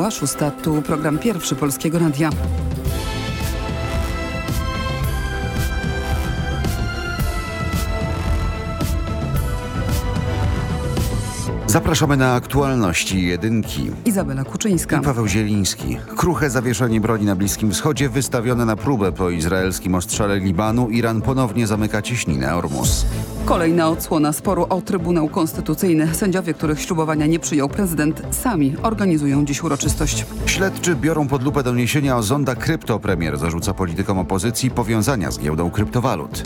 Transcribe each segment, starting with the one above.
Minęła szósta, tu program pierwszy Polskiego Radia. Zapraszamy na aktualności jedynki. Izabela Kuczyńska. I Paweł Zieliński. Kruche zawieszenie broni na Bliskim Wschodzie wystawione na próbę po izraelskim ostrzale Libanu. Iran ponownie zamyka ciśninę Ormus. Kolejna odsłona sporu o Trybunał Konstytucyjny. Sędziowie, których ślubowania nie przyjął prezydent, sami organizują dziś uroczystość. Śledczy biorą pod lupę doniesienia o zonda krypto. Premier zarzuca politykom opozycji powiązania z giełdą kryptowalut.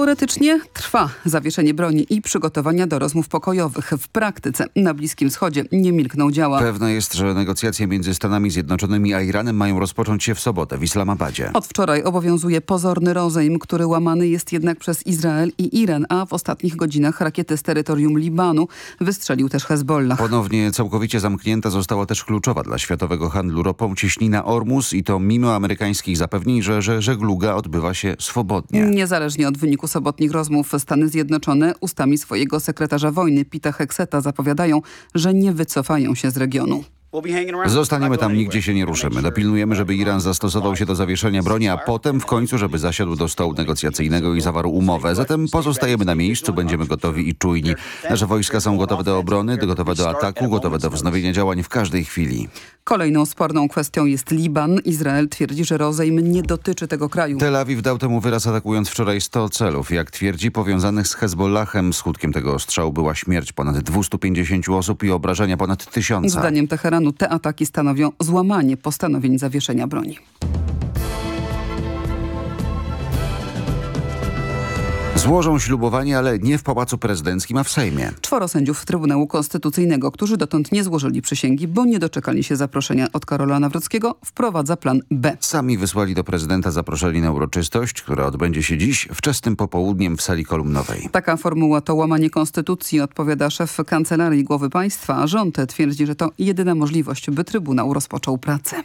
Teoretycznie trwa zawieszenie broni i przygotowania do rozmów pokojowych. W praktyce na Bliskim Wschodzie nie milkną działa. Pewne jest, że negocjacje między Stanami Zjednoczonymi a Iranem mają rozpocząć się w sobotę w Islamabadzie. Od wczoraj obowiązuje pozorny rozejm, który łamany jest jednak przez Izrael i Iran, a w ostatnich godzinach rakiety z terytorium Libanu wystrzelił też Hezbollah. Ponownie całkowicie zamknięta została też kluczowa dla światowego handlu ropą ciśnina Ormus i to mimo amerykańskich zapewnień, że, że żegluga odbywa się swobodnie. Niezależnie od wyniku sobotnich rozmów Stany Zjednoczone ustami swojego sekretarza wojny Pita Hexeta zapowiadają, że nie wycofają się z regionu. Zostaniemy tam, nigdzie się nie ruszymy. Dopilnujemy, żeby Iran zastosował się do zawieszenia broni, a potem w końcu, żeby zasiadł do stołu negocjacyjnego i zawarł umowę. Zatem pozostajemy na miejscu, będziemy gotowi i czujni. Nasze wojska są gotowe do obrony, gotowe do ataku, gotowe do wznowienia działań w każdej chwili. Kolejną sporną kwestią jest Liban. Izrael twierdzi, że rozejm nie dotyczy tego kraju. Tel Awiw dał temu wyraz atakując wczoraj 100 celów. Jak twierdzi, powiązanych z Hezbollahem skutkiem tego ostrzału była śmierć ponad 250 osób i obrażenia ponad tysiąca. Zdaniem Teheranu te ataki stanowią złamanie postanowień zawieszenia broni. Złożą ślubowanie, ale nie w Pałacu Prezydenckim, a w Sejmie. Czworo sędziów Trybunału Konstytucyjnego, którzy dotąd nie złożyli przysięgi, bo nie doczekali się zaproszenia od Karola Nawrockiego, wprowadza plan B. Sami wysłali do prezydenta zaproszenie na uroczystość, która odbędzie się dziś wczesnym popołudniem w sali kolumnowej. Taka formuła to łamanie konstytucji, odpowiada szef Kancelarii Głowy Państwa, a rząd twierdzi, że to jedyna możliwość, by Trybunał rozpoczął pracę.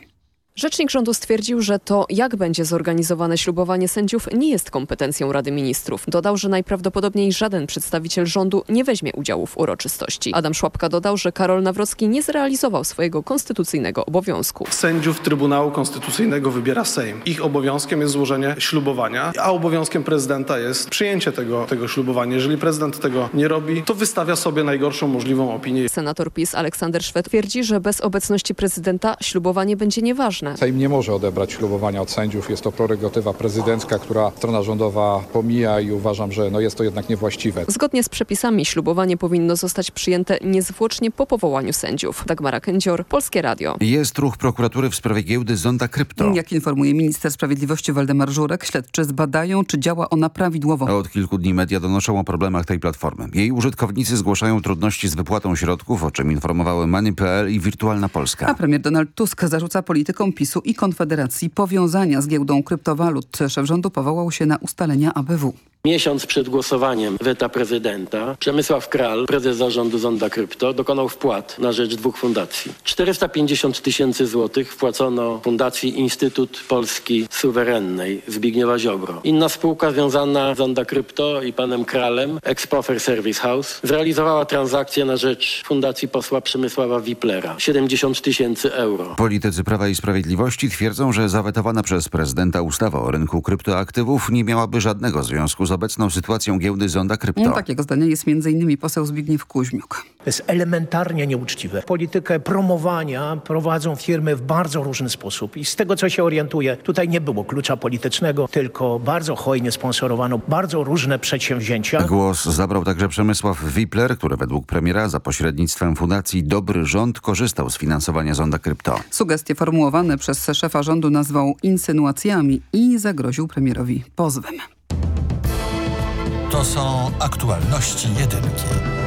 Rzecznik rządu stwierdził, że to, jak będzie zorganizowane ślubowanie sędziów, nie jest kompetencją Rady Ministrów. Dodał, że najprawdopodobniej żaden przedstawiciel rządu nie weźmie udziału w uroczystości. Adam Szłapka dodał, że Karol Nawrocki nie zrealizował swojego konstytucyjnego obowiązku. Sędziów Trybunału Konstytucyjnego wybiera Sejm. Ich obowiązkiem jest złożenie ślubowania, a obowiązkiem prezydenta jest przyjęcie tego, tego ślubowania. Jeżeli prezydent tego nie robi, to wystawia sobie najgorszą możliwą opinię. Senator PiS Aleksander Szwed twierdzi, że bez obecności prezydenta ślubowanie będzie nieważne. Sejm nie może odebrać ślubowania od sędziów. Jest to prerogatywa prezydencka, która strona rządowa pomija i uważam, że no jest to jednak niewłaściwe. Zgodnie z przepisami ślubowanie powinno zostać przyjęte niezwłocznie po powołaniu sędziów. Dagmara Kędzior, Polskie Radio. Jest ruch prokuratury w sprawie giełdy Zonda Krypto. Jak informuje minister sprawiedliwości Waldemar Żurek, śledczy zbadają, czy działa ona prawidłowo. Od kilku dni media donoszą o problemach tej platformy. Jej użytkownicy zgłaszają trudności z wypłatą środków, o czym informowały Money.pl i Wirtualna Polska. A premier Donald Tusk zarzuca politykom PiSu i Konfederacji powiązania z giełdą kryptowalut. Szef rządu powołał się na ustalenia ABW. Miesiąc przed głosowaniem weta prezydenta Przemysław Kral, prezes zarządu Zonda Krypto, dokonał wpłat na rzecz dwóch fundacji. 450 tysięcy złotych wpłacono Fundacji Instytut Polski Suwerennej Zbigniewa Ziobro. Inna spółka związana z Zonda Krypto i panem Kralem, Expofer Service House, zrealizowała transakcję na rzecz Fundacji posła Przemysława Wiplera. 70 tysięcy euro. Politycy Prawa i Sprawiedliwości twierdzą, że zawetowana przez prezydenta ustawa o rynku kryptoaktywów nie miałaby żadnego związku z obecną sytuacją giełdy Zonda Krypto. No, takiego zdania jest m.in. poseł Zbigniew Kuźmiuk. To jest elementarnie nieuczciwe. Politykę promowania prowadzą firmy w bardzo różny sposób i z tego co się orientuję, tutaj nie było klucza politycznego, tylko bardzo hojnie sponsorowano bardzo różne przedsięwzięcia. Głos zabrał także Przemysław Wipler, który według premiera za pośrednictwem Fundacji Dobry Rząd korzystał z finansowania Zonda Krypto. Sugestie formułowane przez szefa rządu nazwał insynuacjami i zagroził premierowi pozwem. To są aktualności jedynki.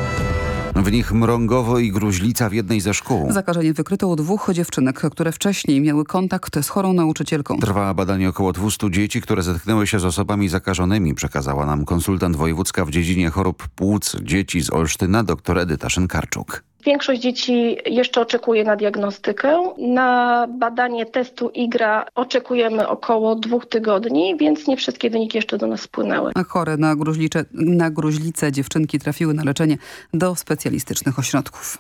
W nich mrągowo i gruźlica w jednej ze szkół. Zakażenie wykryto u dwóch dziewczynek, które wcześniej miały kontakt z chorą nauczycielką. Trwa badanie około 200 dzieci, które zetknęły się z osobami zakażonymi, przekazała nam konsultant wojewódzka w dziedzinie chorób płuc dzieci z Olsztyna dr Edyta Szynkarczuk. Większość dzieci jeszcze oczekuje na diagnostykę. Na badanie testu IGRA oczekujemy około dwóch tygodni, więc nie wszystkie wyniki jeszcze do nas spłynęły. A chore na, gruźlicze, na gruźlicę dziewczynki trafiły na leczenie do specjalistycznych ośrodków.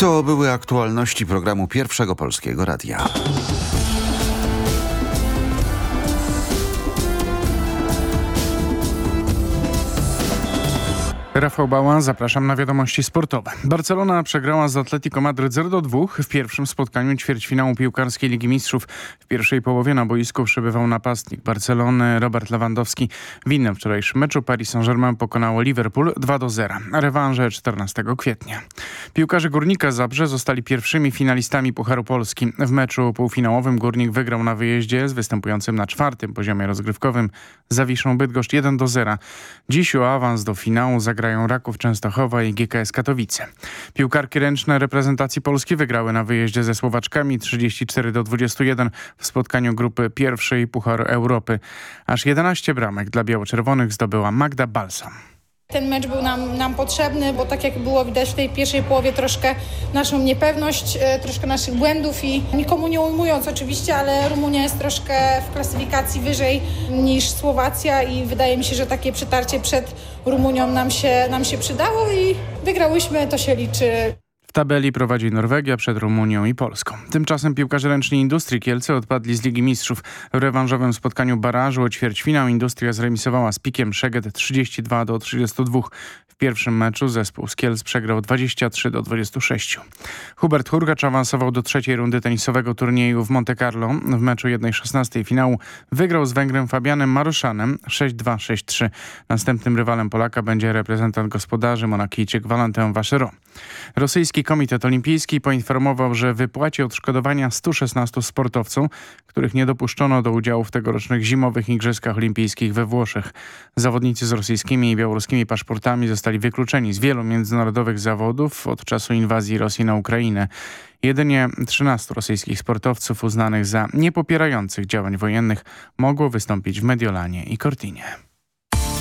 To były aktualności programu Pierwszego Polskiego Radia. Rafał Bała, zapraszam na wiadomości sportowe. Barcelona przegrała z Atletico Madryt 0-2 w pierwszym spotkaniu ćwierćfinału piłkarskiej Ligi Mistrzów. W pierwszej połowie na boisku przebywał napastnik Barcelony Robert Lewandowski. W innym wczorajszym meczu Paris Saint-Germain pokonało Liverpool 2-0. Rewanże 14 kwietnia. Piłkarze Górnika Zabrze zostali pierwszymi finalistami Pucharu Polski. W meczu półfinałowym Górnik wygrał na wyjeździe z występującym na czwartym poziomie rozgrywkowym Zawiszą Bydgoszcz 1-0. Dziś o awans do finału zagrają Raków Częstochowa i GKS Katowice. Piłkarki ręczne reprezentacji Polski wygrały na wyjeździe ze Słowaczkami 34 do 21 w spotkaniu grupy pierwszej Pucharu Europy. Aż 11 bramek dla biało-czerwonych zdobyła Magda Balsam. Ten mecz był nam, nam potrzebny, bo tak jak było widać w tej pierwszej połowie troszkę naszą niepewność, e, troszkę naszych błędów i nikomu nie ujmując oczywiście, ale Rumunia jest troszkę w klasyfikacji wyżej niż Słowacja i wydaje mi się, że takie przetarcie przed Rumunią nam się, nam się przydało i wygrałyśmy, to się liczy. W tabeli prowadzi Norwegia przed Rumunią i Polską. Tymczasem piłkarze ręczni Industrii Kielce odpadli z Ligi Mistrzów. W rewanżowym spotkaniu barażu o ćwierćfinał Industria zremisowała z Pikiem Szeged 32 do 32. W pierwszym meczu zespół z Kielc przegrał 23 do 26. Hubert Hurgacz awansował do trzeciej rundy tenisowego turnieju w Monte Carlo. W meczu 1-16 finału wygrał z Węgrem Fabianem Maruszanem 6-2-6-3. Następnym rywalem Polaka będzie reprezentant gospodarzy Monakijczyk Valentin Vacheron. Rosyjski Komitet Olimpijski poinformował, że wypłaci odszkodowania 116 sportowcom, których nie dopuszczono do udziału w tegorocznych zimowych Igrzyskach Olimpijskich we Włoszech. Zawodnicy z rosyjskimi i białoruskimi paszportami zostali wykluczeni z wielu międzynarodowych zawodów od czasu inwazji Rosji na Ukrainę. Jedynie 13 rosyjskich sportowców uznanych za niepopierających działań wojennych mogło wystąpić w Mediolanie i Cortinie.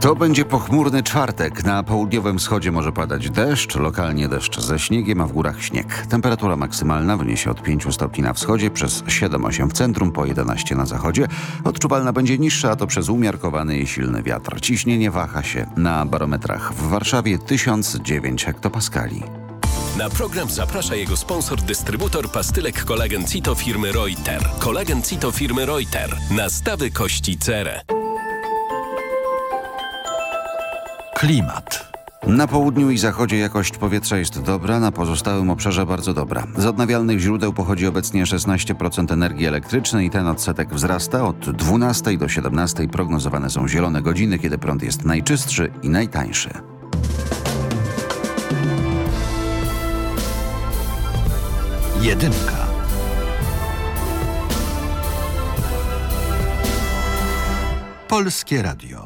To będzie pochmurny czwartek. Na południowym wschodzie może padać deszcz, lokalnie deszcz ze śniegiem, a w górach śnieg. Temperatura maksymalna wyniesie od 5 stopni na wschodzie, przez 7-8 w centrum, po 11 na zachodzie. Odczuwalna będzie niższa, a to przez umiarkowany i silny wiatr. Ciśnienie waha się na barometrach w Warszawie 1009 hektopaskali. Na program zaprasza jego sponsor, dystrybutor pastylek kolagen Cito firmy Reuter. Kolagen Cito firmy Reuter. Nastawy kości cerę. Klimat. Na południu i zachodzie jakość powietrza jest dobra, na pozostałym obszarze bardzo dobra. Z odnawialnych źródeł pochodzi obecnie 16% energii elektrycznej i ten odsetek wzrasta. Od 12 do 17 prognozowane są zielone godziny, kiedy prąd jest najczystszy i najtańszy. Jedynka. Polskie Radio.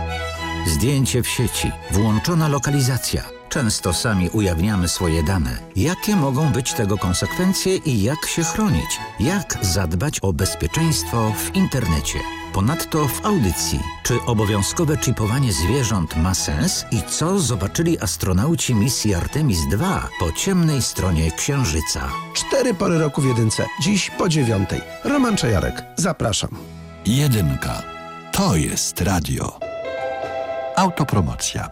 Zdjęcie w sieci, włączona lokalizacja. Często sami ujawniamy swoje dane. Jakie mogą być tego konsekwencje i jak się chronić? Jak zadbać o bezpieczeństwo w internecie? Ponadto w audycji, czy obowiązkowe chipowanie zwierząt ma sens i co zobaczyli astronauci misji Artemis II po ciemnej stronie Księżyca? Cztery pory roku w jedynce. Dziś po dziewiątej. Roman Czajarek. Zapraszam. Jedynka. To jest radio. Autopromocja.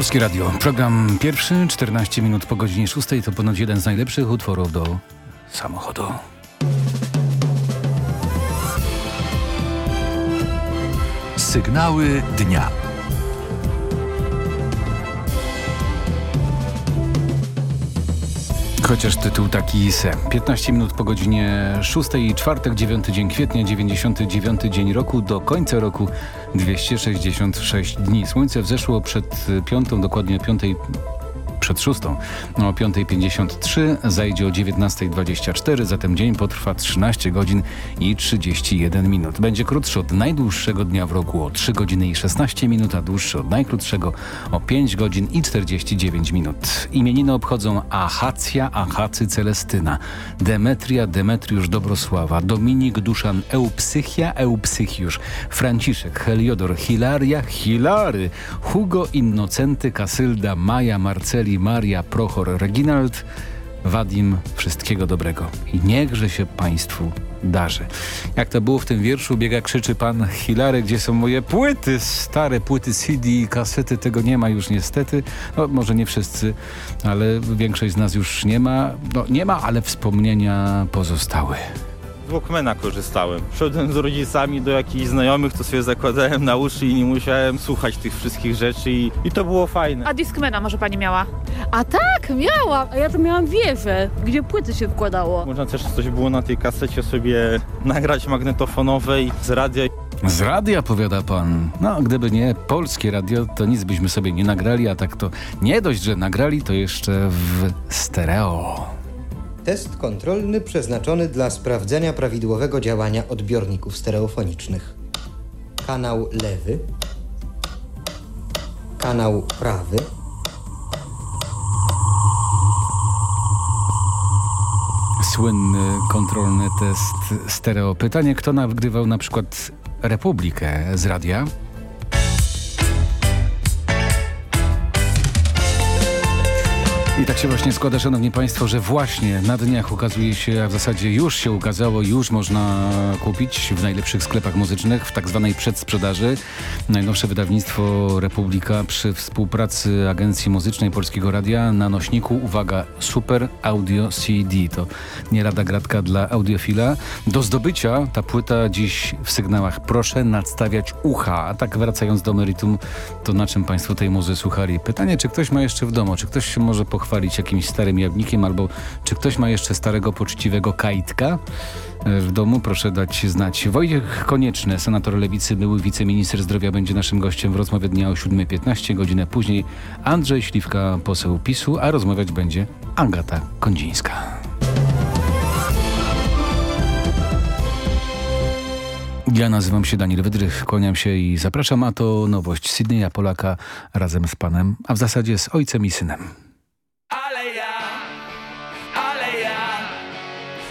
Polskie Radio. Program pierwszy, 14 minut po godzinie 6. To ponoć jeden z najlepszych utworów do samochodu. Sygnały dnia. Chociaż tytuł taki se. 15 minut po godzinie 6, czwartek, 9 dzień kwietnia, 99 dzień roku, do końca roku 266 dni. Słońce wzeszło przed piątą, dokładnie piątej przed szóstą. O 5.53 zajdzie o 19.24, zatem dzień potrwa 13 godzin i 31 minut. Będzie krótszy od najdłuższego dnia w roku o 3 godziny i 16 minut, a dłuższy od najkrótszego o 5 godzin i 49 minut. Imieniny obchodzą Achacja, Achacy Celestyna, Demetria, Demetriusz Dobrosława, Dominik Duszan, Eupsychia, Eupsychiusz, Franciszek, Heliodor, Hilaria, Hilary, Hugo Innocenty, Kasylda, Maja, Marceli, Maria, Prochor, Reginald, Wadim, wszystkiego dobrego. I niechże się Państwu darzy. Jak to było w tym wierszu, biega krzyczy pan Hilary, gdzie są moje płyty, stare płyty CD i kasety, tego nie ma już niestety. No, może nie wszyscy, ale większość z nas już nie ma. No, nie ma, ale wspomnienia pozostały. Z Walkmana korzystałem. Szedłem z rodzicami do jakichś znajomych, to sobie zakładałem na uszy i nie musiałem słuchać tych wszystkich rzeczy i, i to było fajne. A Discmana może pani miała? A tak, miałam. A ja to miałam wieżę, gdzie płyty się wkładało. Można też coś było na tej kasecie sobie nagrać magnetofonowej z radia. Z radia, powiada pan. No, gdyby nie polskie radio, to nic byśmy sobie nie nagrali, a tak to nie dość, że nagrali, to jeszcze w stereo. Test kontrolny przeznaczony dla sprawdzenia prawidłowego działania odbiorników stereofonicznych. Kanał lewy, kanał prawy, Słynny kontrolny test stereo. Pytanie, kto nagrywał na przykład Republikę z radia? I tak się właśnie składa, szanowni państwo, że właśnie na dniach ukazuje się, a w zasadzie już się ukazało, już można kupić w najlepszych sklepach muzycznych w tak zwanej przedsprzedaży. Najnowsze wydawnictwo Republika przy współpracy Agencji Muzycznej Polskiego Radia na nośniku, uwaga, Super Audio CD. To nie rada gratka dla audiofila. Do zdobycia ta płyta dziś w sygnałach proszę nadstawiać ucha. A tak wracając do meritum, to na czym państwo tej muzy słuchali? Pytanie, czy ktoś ma jeszcze w domu, czy ktoś się może pochwalić chwalić jakimś starym jawnikiem, albo czy ktoś ma jeszcze starego, poczciwego kajtka w domu? Proszę dać znać. Wojciech Konieczny, senator Lewicy, były wiceminister zdrowia, będzie naszym gościem w rozmowie dnia o 7.15, godzinę później Andrzej Śliwka, poseł PiSu, a rozmawiać będzie Agata Kondzińska. Ja nazywam się Daniel Wydrych, kłaniam się i zapraszam, a to nowość Sydneya Polaka razem z panem, a w zasadzie z ojcem i synem.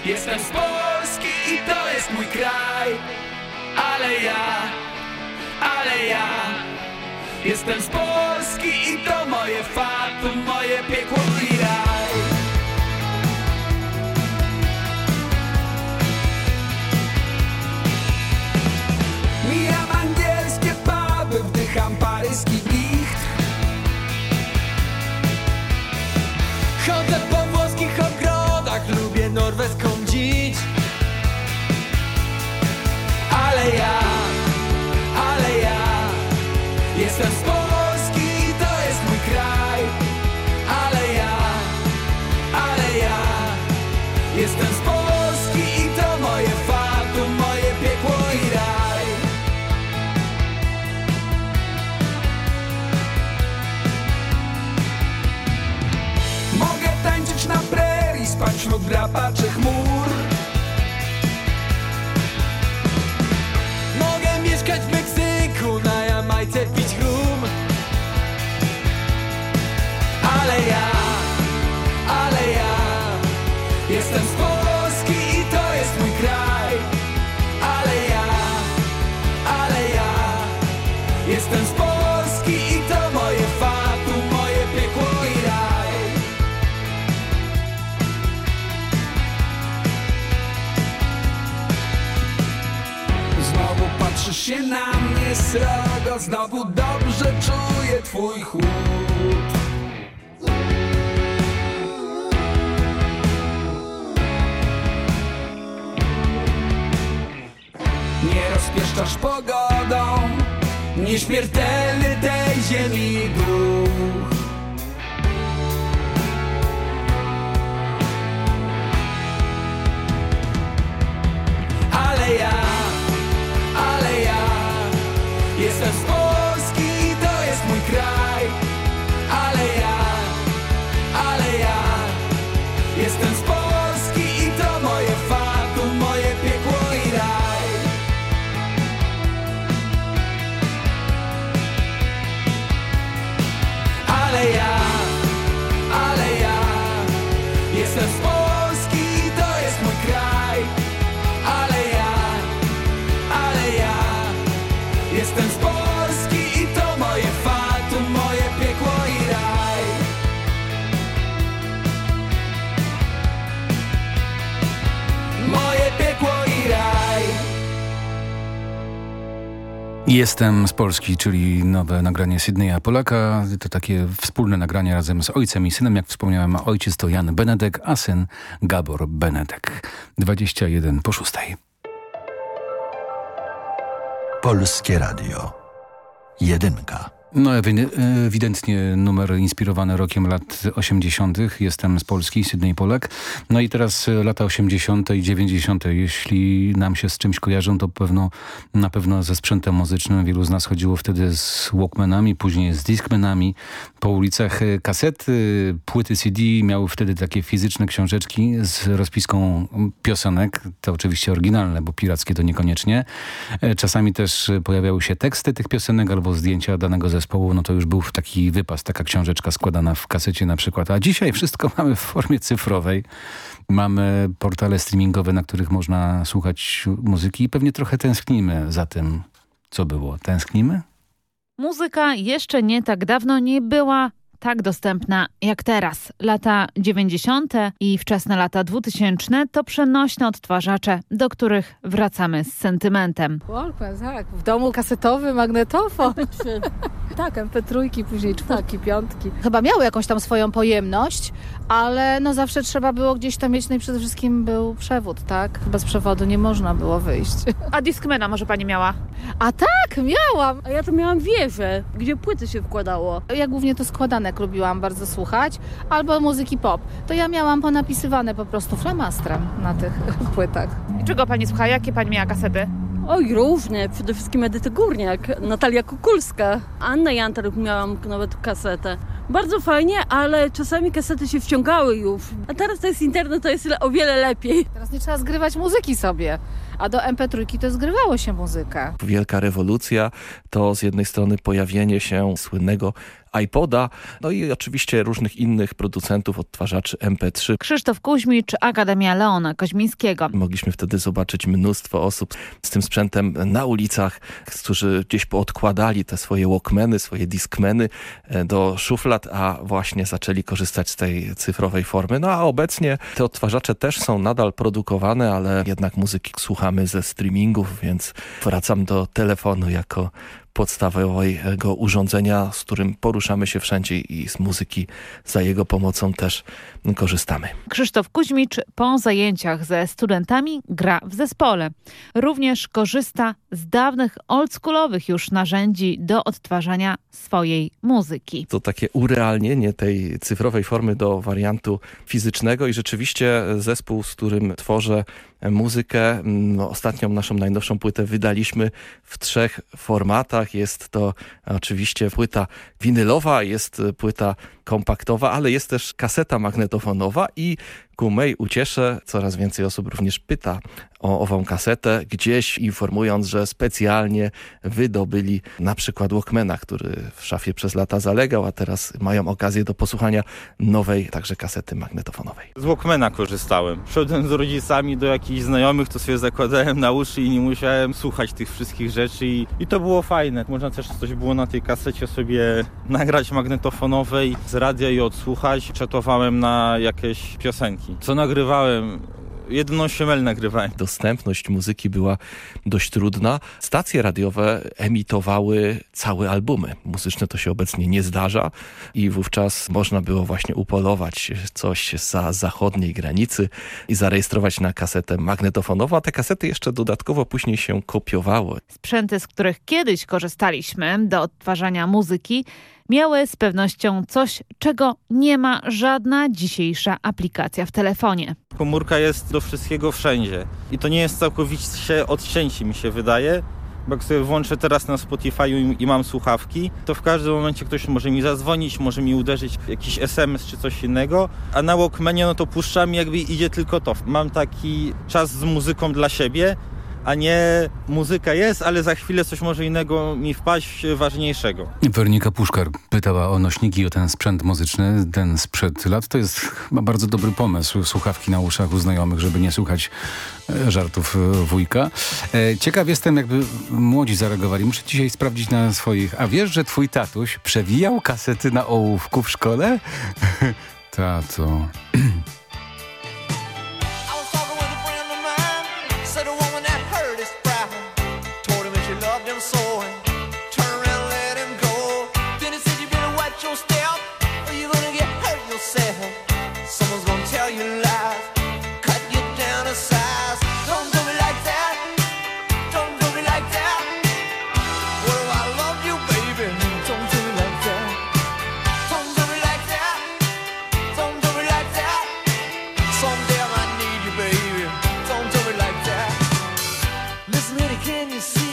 Jestem z Polski i to jest mój kraj. Ale ja, ale ja. Jestem z Polski i to moje fatum, moje piekło Jestem z Polski, czyli nowe nagranie Sydneya Polaka. To takie wspólne nagranie razem z ojcem i synem. Jak wspomniałem, ojciec to Jan Benedek, a syn Gabor Benedek. 21 po 6. Polskie Radio. Jedynka. No ewidentnie numer inspirowany rokiem lat 80. Jestem z Polski, Sydney Polak. No i teraz lata 80. i 90. Jeśli nam się z czymś kojarzą, to pewno na pewno ze sprzętem muzycznym. Wielu z nas chodziło wtedy z Walkmanami, później z Discmanami po ulicach. Kasety, płyty CD miały wtedy takie fizyczne książeczki z rozpiską piosenek. To oczywiście oryginalne, bo pirackie to niekoniecznie. Czasami też pojawiały się teksty tych piosenek albo zdjęcia danego zespołu zespołu, no to już był taki wypas, taka książeczka składana w kasecie na przykład. A dzisiaj wszystko mamy w formie cyfrowej. Mamy portale streamingowe, na których można słuchać muzyki i pewnie trochę tęsknimy za tym, co było. Tęsknimy? Muzyka jeszcze nie tak dawno nie była tak dostępna jak teraz. Lata 90. i wczesne lata 2000 to przenośne odtwarzacze, do których wracamy z sentymentem. Walkman, tak. W domu kasetowy magnetofon. tak, MP3, później czwórki, tak. piątki. Chyba miały jakąś tam swoją pojemność, ale no zawsze trzeba było gdzieś tam mieć, no i przede wszystkim był przewód, tak? Bez przewodu nie można było wyjść. A Discmana może pani miała? A tak, miałam. A ja to miałam wieżę, gdzie płyty się wkładało. Ja głównie to składanek lubiłam bardzo słuchać, albo muzyki pop. To ja miałam ponapisywane po prostu flamastrem na tych płytach. I czego pani słucha? Jakie pani miała kasety? Oj, różne. Przede wszystkim Edyty Górniak, Natalia Kukulska, Anna Jantaruk miałam nawet kasetę. Bardzo fajnie, ale czasami kasety się wciągały już. A teraz to jest internet, to jest o wiele lepiej. Teraz nie trzeba zgrywać muzyki sobie, a do MP3 to zgrywało się muzykę. Wielka rewolucja to z jednej strony pojawienie się słynnego iPoda, no i oczywiście różnych innych producentów odtwarzaczy MP3. Krzysztof Kuźmicz, Akademia Leona Koźmińskiego. Mogliśmy wtedy zobaczyć mnóstwo osób z tym sprzętem na ulicach, którzy gdzieś poodkładali te swoje walkmeny, swoje diskmeny e, do szuflad, a właśnie zaczęli korzystać z tej cyfrowej formy. No a obecnie te odtwarzacze też są nadal produkowane, ale jednak muzyki słuchamy ze streamingów, więc wracam do telefonu jako podstawowego urządzenia, z którym poruszamy się wszędzie i z muzyki za jego pomocą też korzystamy. Krzysztof Kuźmicz po zajęciach ze studentami gra w zespole. Również korzysta z dawnych oldschoolowych już narzędzi do odtwarzania swojej muzyki. To takie urealnienie tej cyfrowej formy do wariantu fizycznego i rzeczywiście zespół, z którym tworzę muzykę. No, ostatnią naszą najnowszą płytę wydaliśmy w trzech formatach. Jest to oczywiście płyta winylowa, jest płyta kompaktowa, ale jest też kaseta magnetofonowa i ku mej uciesze coraz więcej osób również pyta o ową kasetę, gdzieś informując, że specjalnie wydobyli na przykład Walkmana, który w szafie przez lata zalegał, a teraz mają okazję do posłuchania nowej także kasety magnetofonowej. Z Walkmana korzystałem. Szedłem z rodzicami do jakichś znajomych, to sobie zakładałem na uszy i nie musiałem słuchać tych wszystkich rzeczy i, i to było fajne. Można też coś było na tej kasecie sobie nagrać magnetofonowej z radia i odsłuchać. Czatowałem na jakieś piosenki. Co nagrywałem? Jedyną siemel nagrywałem. Dostępność muzyki była dość trudna. Stacje radiowe emitowały całe albumy. Muzyczne to się obecnie nie zdarza i wówczas można było właśnie upolować coś za zachodniej granicy i zarejestrować na kasetę magnetofonową, a te kasety jeszcze dodatkowo później się kopiowały. Sprzęty, z których kiedyś korzystaliśmy do odtwarzania muzyki, miały z pewnością coś, czego nie ma żadna dzisiejsza aplikacja w telefonie. Komórka jest do wszystkiego wszędzie i to nie jest całkowicie odcięcie mi się wydaje, bo jak sobie włączę teraz na Spotify i mam słuchawki, to w każdym momencie ktoś może mi zadzwonić, może mi uderzyć jakiś SMS czy coś innego, a na Walkmanie no to puszczam jakby idzie tylko to. Mam taki czas z muzyką dla siebie, a nie muzyka jest, ale za chwilę coś może innego mi wpaść ważniejszego. Wernika Puszkar pytała o nośniki, o ten sprzęt muzyczny, ten sprzed lat. To jest chyba bardzo dobry pomysł, słuchawki na uszach u znajomych, żeby nie słuchać e, żartów e, wujka. E, ciekaw jestem, jakby młodzi zareagowali. Muszę dzisiaj sprawdzić na swoich. A wiesz, że twój tatuś przewijał kasety na ołówku w szkole? Tato... can you see?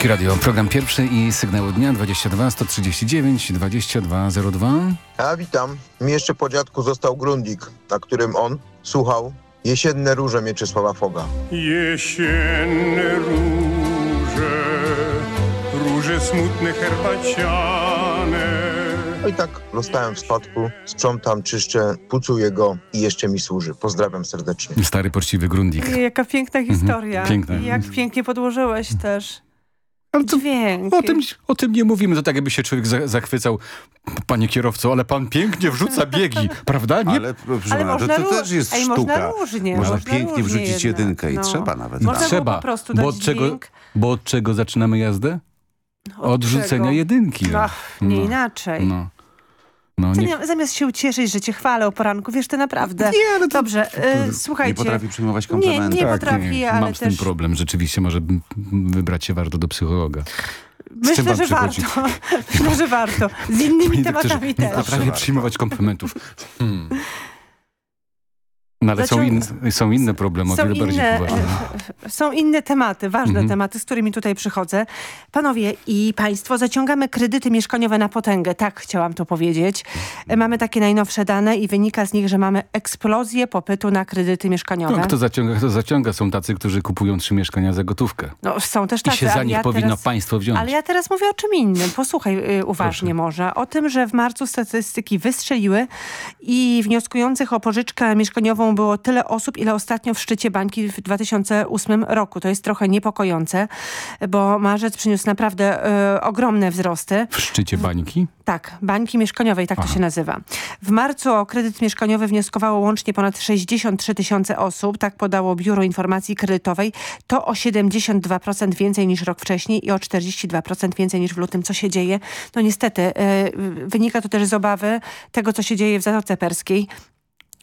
Polskie Radio, program pierwszy i sygnały dnia 22 139 2202. A witam. Mi jeszcze po dziadku został grundik, na którym on słuchał Jesienne róże Mieczysława Foga. Jesienne róże, róże smutne herbaciane. No i tak zostałem w spadku, sprzątam, czyszczę, pucuję go i jeszcze mi służy. Pozdrawiam serdecznie. Stary, poczciwy grundik. Jaka piękna historia. piękna. I Jak pięknie podłożyłeś też. Dźwięk. O tym, o tym nie mówimy, to tak jakby się człowiek za, zachwycał. Panie kierowco, ale pan pięknie wrzuca biegi, prawda? Nie? Ale, proszę Ale to, można to też jest Ej, sztuka. można różnie, Można można pięknie różnie wrzucić jednak. jedynkę i No. trzeba nawet. Można było Trzeba, po prostu bo od, czego, dźwięk. bo od czego zaczynamy jazdę? Od, rzucenia czego? jedynki. Ach, nie No. inaczej. No. No, nie, Zamiast, się ucieszyć, że cię chwalę o poranku, wiesz, ty naprawdę. Dobrze, e, słuchajcie. Nie potrafi przyjmować Nie, komplementów. nie tak, potrafi, nie, ale Mam z tym problem. Rzeczywiście może wybrać się warto do psychologa. Myślę, że warto. Myślę, że warto. Z innymi tematami nie też. potrafię przyjmować komplementów. Hmm. No ale są, inne, są inne problemy, o Są wiele bardziej inne, poważne. e, są inne tematy, ważne Mhm. tematy, z którymi tutaj przychodzę. Panowie i państwo, zaciągamy kredyty mieszkaniowe na potęgę. Tak chciałam to powiedzieć. Mamy takie najnowsze dane i wynika z nich, że mamy eksplozję popytu na kredyty mieszkaniowe. No, kto zaciąga, kto zaciąga, są tacy, którzy kupują trzy mieszkania za gotówkę. No, są też I tacy. się za nich ja powinno teraz, państwo wziąć. Ale ja teraz mówię o czym innym. Posłuchaj y, uważnie może. O tym, że w marcu statystyki wystrzeliły i wnioskujących o pożyczkę mieszkaniową było tyle osób, ile ostatnio w szczycie bańki w 2008 roku. To jest trochę niepokojące, bo marzec przyniósł naprawdę y, ogromne wzrosty. W szczycie bańki? Tak, bańki mieszkaniowej, tak to się nazywa. W marcu o kredyt mieszkaniowy wnioskowało łącznie ponad 63 tysiące osób, tak podało Biuro Informacji Kredytowej. To o 72% więcej niż rok wcześniej i o 42% więcej niż w lutym. Co się dzieje? No niestety, e, wynika to też z obawy tego, co się dzieje w Zatoce Perskiej.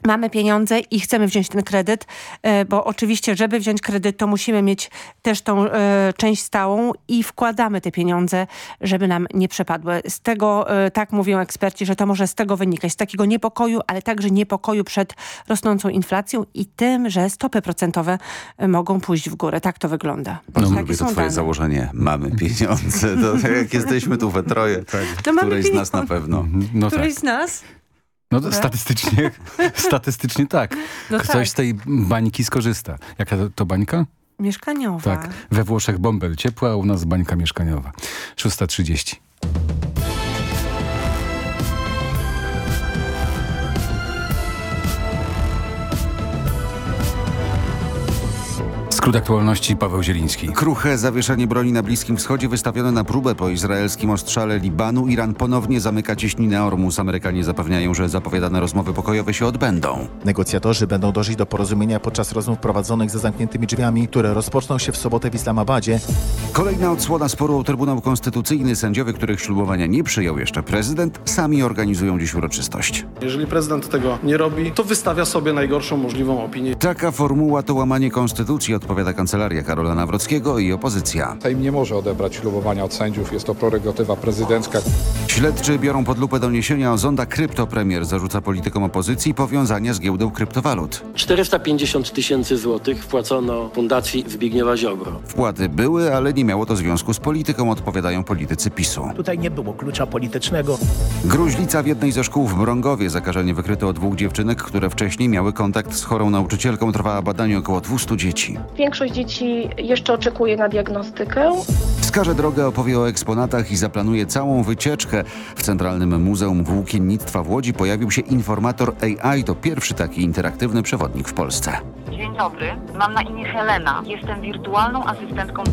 Mamy pieniądze i chcemy wziąć ten kredyt, e, bo oczywiście, żeby wziąć kredyt, to musimy mieć też tą e, część stałą i wkładamy te pieniądze, żeby nam nie przepadły. Z tego, e, tak mówią eksperci, że to może z tego wynikać, z takiego niepokoju, ale także niepokoju przed rosnącą inflacją i tym, że stopy procentowe mogą pójść w górę. Tak to wygląda. No, lubię to twoje dane. założenie. Mamy pieniądze. To tak jak jesteśmy tu we troje, To mamy któreś z nas na pewno. No Któryś tak. z nas? No Dobra. statystycznie, statystycznie tak. No Ktoś tak. z tej bańki skorzysta. Jaka to, to bańka? Mieszkaniowa. Tak. We Włoszech bąbel ciepła, a u nas bańka mieszkaniowa. 6.30. Skrót aktualności Paweł Zieliński. Kruche zawieszenie broni na Bliskim Wschodzie wystawione na próbę po izraelskim ostrzale Libanu. Iran ponownie zamyka cieśninę Ormus. Amerykanie zapewniają, że zapowiadane rozmowy pokojowe się odbędą. Negocjatorzy będą dążyć do porozumienia podczas rozmów prowadzonych za zamkniętymi drzwiami, które rozpoczną się w sobotę w Islamabadzie. Kolejna odsłona sporu o Trybunał Konstytucyjny. Sędziowie, których ślubowania nie przyjął jeszcze prezydent, sami organizują dziś uroczystość. Jeżeli prezydent tego nie robi, to wystawia sobie najgorszą możliwą opinię. Taka formuła to łamanie konstytucji, odpowiada kancelaria Karola Nawrockiego i opozycja. Sejm nie może odebrać ślubowania od sędziów, jest to prerogatywa prezydencka. Śledczy biorą pod lupę doniesienia o zonda krypto. Premier zarzuca politykom opozycji powiązania z giełdą kryptowalut. 450 tysięcy złotych wpłacono Fundacji Zbigniewa Ziobro. Wpłaty były, ale nie miało to związku z polityką, odpowiadają politycy PiSu. Tutaj nie było klucza politycznego. Gruźlica w jednej ze szkół w Mrągowie. Zakażenie wykryto o dwóch dziewczynek, które wcześniej miały kontakt z chorą nauczycielką. Trwała badanie około 200 dzieci. Większość dzieci jeszcze oczekuje na diagnostykę. Wskaże drogę, opowie o eksponatach i zaplanuje całą wycieczkę. W Centralnym Muzeum Włókiennictwa w Łodzi pojawił się informator AI. To pierwszy taki interaktywny przewodnik w Polsce. Dzień dobry, mam na imię Helena. Jestem wirtualną asystentką.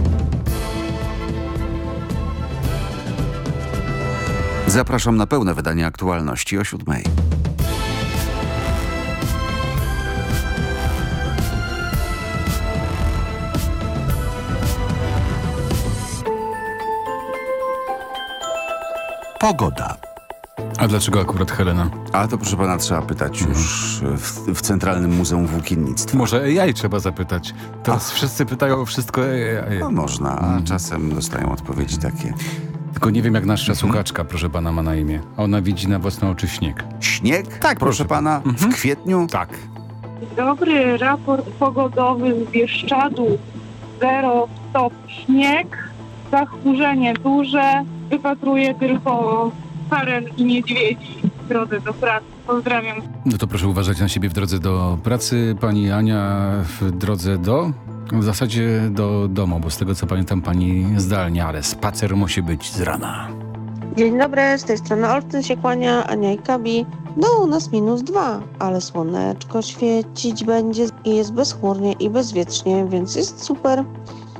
Zapraszam na pełne wydanie aktualności o siódmej. Pogoda. A dlaczego akurat Helena? A to proszę pana trzeba pytać już w, w Centralnym Muzeum Włókiennictwa. Może AI trzeba zapytać. Teraz wszyscy pytają o wszystko AI. No można, a czasem dostają odpowiedzi takie. Tylko nie wiem jak nasza słuchaczka, proszę pana, ma na imię. A Ona widzi na własne oczy śnieg. Śnieg? Tak, proszę pana, w kwietniu? Tak. Dobry raport pogodowy z Bieszczadu. 0 stop śnieg, zachmurzenie duże. Wypatruję tylko saren i niedźwiedzi w drodze do pracy. Pozdrawiam. No to proszę uważać na siebie w drodze do pracy. Pani Ania w drodze do... W zasadzie do domu, bo z tego co pamiętam pani zdalnie, ale spacer musi być z rana. Dzień dobry, z tej strony Olsztyn się kłania, Ania i Kabi. No u nas minus dwa, ale słoneczko świecić będzie i jest bezchmurnie i bezwietrznie, więc jest super.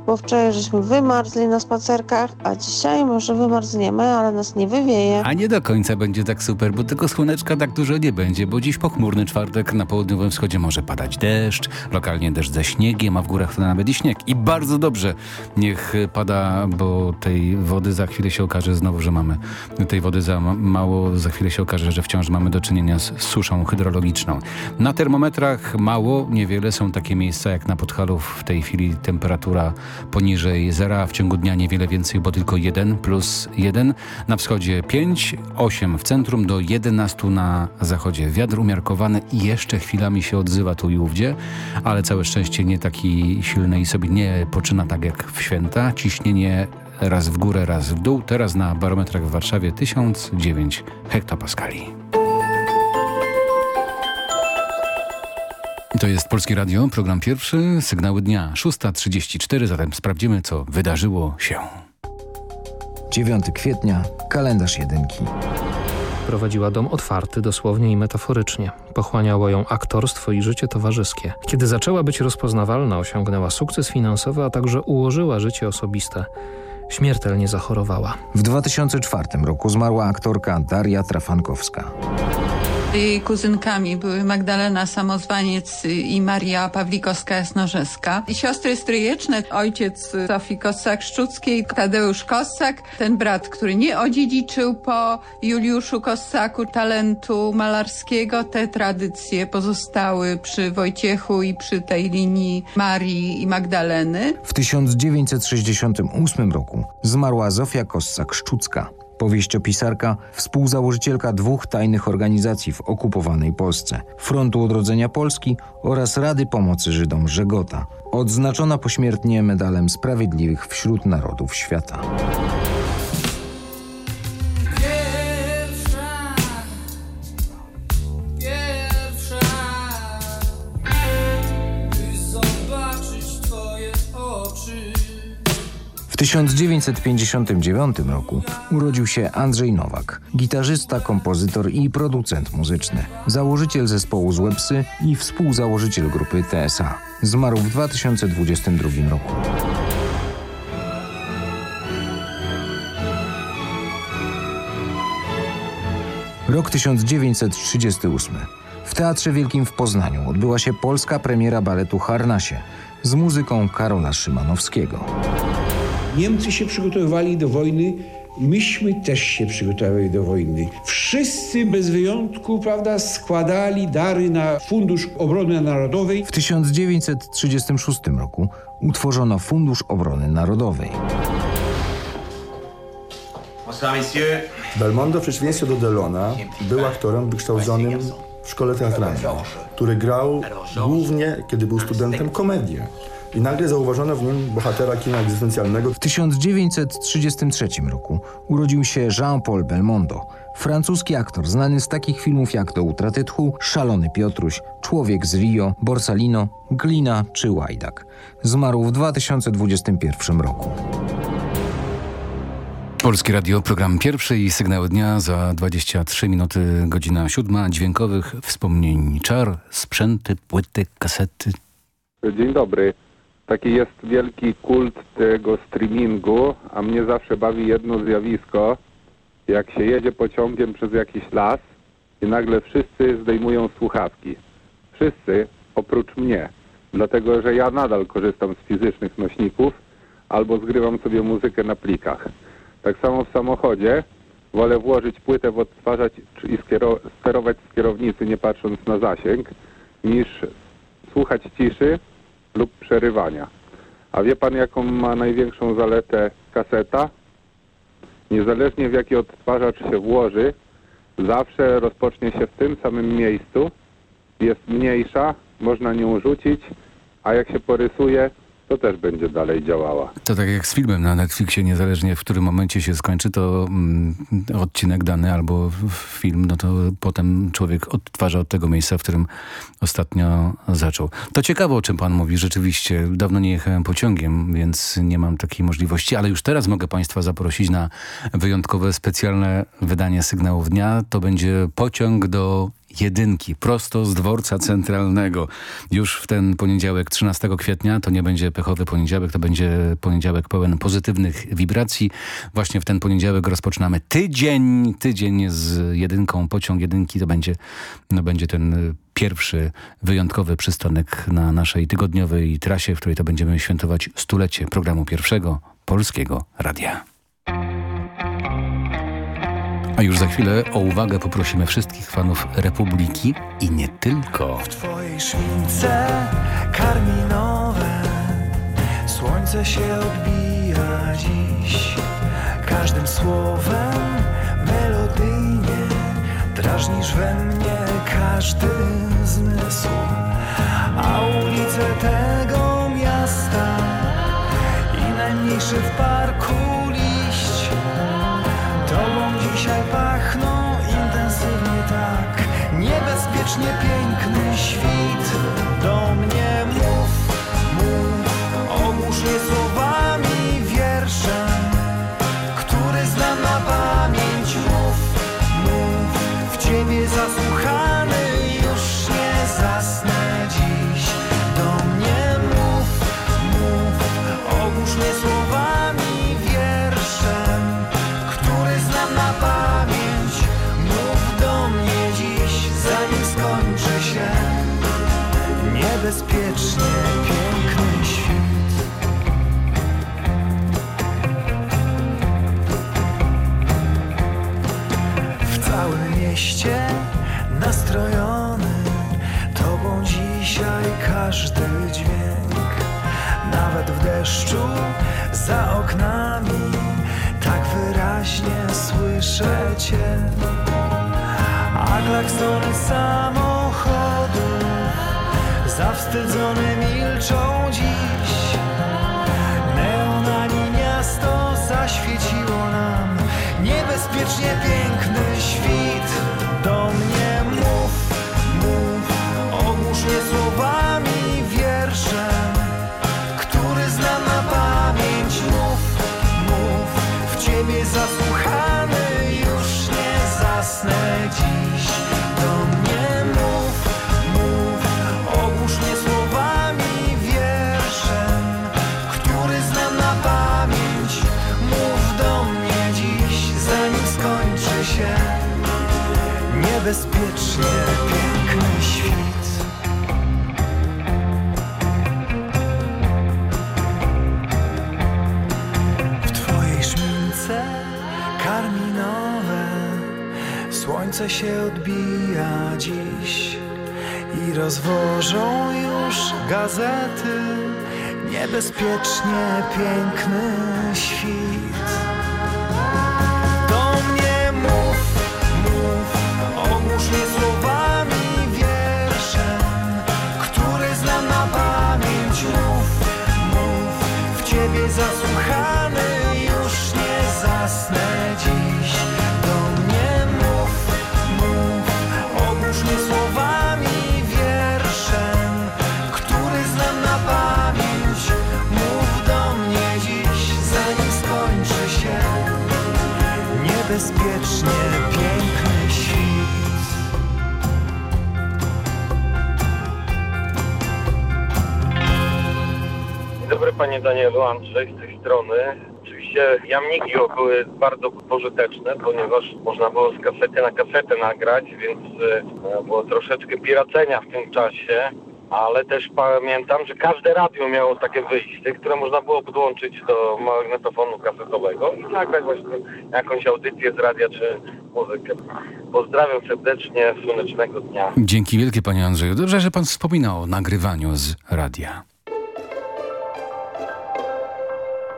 Bo wczoraj żeśmy wymarzli na spacerkach, a dzisiaj może wymarzniemy, ale nas nie wywieje. A nie do końca będzie tak super, bo tego słoneczka tak dużo nie będzie, bo dziś pochmurny czwartek na południowym wschodzie może padać deszcz, lokalnie deszcz ze śniegiem, a w górach to nawet i śnieg. I bardzo dobrze niech pada, bo tej wody za chwilę się okaże znowu, że mamy tej wody za ma mało, za chwilę się okaże, że wciąż mamy do czynienia z suszą hydrologiczną. Na termometrach mało, niewiele są takie miejsca jak na Podhalu w tej chwili temperatura poniżej zera, w ciągu dnia niewiele więcej, bo tylko 1 plus 1. Na wschodzie 5, 8 w centrum, do 11 na zachodzie. Wiatr umiarkowany i jeszcze chwilami się odzywa tu i ówdzie, ale całe szczęście nie taki silny i sobie nie poczyna tak jak w święta. Ciśnienie raz w górę, raz w dół. Teraz na barometrach w Warszawie 1009 hektopaskali. To jest Polskie Radio, program pierwszy, sygnały dnia 6.34, zatem sprawdzimy, co wydarzyło się. 9 kwietnia, kalendarz jedynki. Prowadziła dom otwarty, dosłownie i metaforycznie. Pochłaniało ją aktorstwo i życie towarzyskie. Kiedy zaczęła być rozpoznawalna, osiągnęła sukces finansowy, a także ułożyła życie osobiste. Śmiertelnie zachorowała. W 2004 roku zmarła aktorka Daria Trafankowska. Jej kuzynkami były Magdalena Samozwaniec i Maria Pawlikowska-Jasnorzewska. I siostry stryjeczne, ojciec Zofii Kossak-Szczuckiej, Tadeusz Kossak, ten brat, który nie odziedziczył po Juliuszu Kossaku talentu malarskiego. Te tradycje pozostały przy Wojciechu i przy tej linii Marii i Magdaleny. W 1968 roku zmarła Zofia Kossak-Szczucka. Powieściopisarka, współzałożycielka dwóch tajnych organizacji w okupowanej Polsce Frontu Odrodzenia Polski oraz Rady Pomocy Żydom Żegota, odznaczona pośmiertnie medalem Sprawiedliwych wśród Narodów Świata. W 1959 roku urodził się Andrzej Nowak, gitarzysta, kompozytor i producent muzyczny, założyciel zespołu Złe Psy i współzałożyciel grupy TSA. Zmarł w 2022 roku. Rok 1938. W Teatrze Wielkim w Poznaniu odbyła się polska premiera baletu Harnasie z muzyką Karola Szymanowskiego. Niemcy się przygotowywali do wojny, myśmy też się przygotowywali do wojny. Wszyscy bez wyjątku, prawda, składali dary na Fundusz Obrony Narodowej. W 1936 roku utworzono Fundusz Obrony Narodowej. Belmondo w przeciwieństwie do Delona był aktorem wykształconym w szkole teatralnej, który grał głównie, kiedy był studentem, komedię. I nagle zauważono w nim bohatera kina egzystencjalnego. W 1933 roku urodził się Jean-Paul Belmondo, francuski aktor znany z takich filmów jak Do utraty tchu, Szalony Piotruś, Człowiek z Rio, Borsalino, Glina czy Łajdak. Zmarł w 2021 roku. Polskie Radio, program pierwszy i sygnał dnia za 23 minuty, godzina siódma. Dźwiękowych wspomnień czar, sprzęty, płyty, kasety. Dzień dobry. Taki jest wielki kult tego streamingu, a mnie zawsze bawi jedno zjawisko. Jak się jedzie pociągiem przez jakiś las i nagle wszyscy zdejmują słuchawki. Wszyscy oprócz mnie. Dlatego, że ja nadal korzystam z fizycznych nośników albo zgrywam sobie muzykę na plikach. Tak samo w samochodzie wolę włożyć płytę w odtwarzacz i sterować z kierownicy nie patrząc na zasięg, niż słuchać ciszy lub przerywania. A wie pan jaką ma największą zaletę kaseta? Niezależnie w jaki odtwarzacz się włoży, zawsze rozpocznie się w tym samym miejscu, jest mniejsza, można nią rzucić, a jak się porysuje, to też będzie dalej działała. To tak jak z filmem na Netflixie, niezależnie w którym momencie się skończy, to mm, odcinek dany albo film, no to potem człowiek odtwarza od tego miejsca, w którym ostatnio zaczął. To ciekawe, o czym pan mówi. Rzeczywiście, dawno nie jechałem pociągiem, więc nie mam takiej możliwości, ale już teraz mogę państwa zaprosić na wyjątkowe, specjalne wydanie Sygnałów Dnia. To będzie pociąg do jedynki, prosto z dworca centralnego. Już w ten poniedziałek 13 kwietnia, to nie będzie pechowy poniedziałek, to będzie poniedziałek pełen pozytywnych wibracji. Właśnie w ten poniedziałek rozpoczynamy tydzień, tydzień z jedynką, pociąg jedynki, to będzie, no będzie ten pierwszy wyjątkowy przystanek na naszej tygodniowej trasie, w której to będziemy świętować stulecie programu pierwszego Polskiego Radia. A już za chwilę o uwagę poprosimy wszystkich fanów Republiki i nie tylko. twojej szmince karminowe Słońce się odbija dziś. Każdym słowem melodyjnie Drażnisz we mnie każdy zmysł. A ulice tego miasta I najmniejszy w parku Tobą dzisiaj pachną intensywnie tak. Niebezpiecznie piękny świt Do mnie mów, mów mnie słowami, wierszem Który znam na pamięć Mów, mów W ciebie zasłuchany za oknami Tak wyraźnie słyszę Cię. A klaksony samochodu Zawstydzone milczą dziś. Neonami miasto zaświeciło nam Niebezpiecznie piękny świt się odbija dziś i rozwożą już gazety niebezpiecznie piękny świt. Do mnie mów, mów, omóż mnie słowami, wierszem, który znam na pamięć. Mów, mów, w ciebie zasłuchany panie Danielu, Andrzej z tej strony. Oczywiście jamniki były bardzo pożyteczne, ponieważ można było z kasety na kasetę nagrać, więc e, było troszeczkę piracenia w tym czasie. Ale też pamiętam, że każde radio miało takie wyjście, które można było podłączyć do magnetofonu kasetowego i nagrać właśnie jakąś audycję z radia czy muzykę. Pozdrawiam serdecznie, słonecznego dnia. Dzięki wielkie panie Andrzeju. Dobrze, że pan wspominał o nagrywaniu z radia.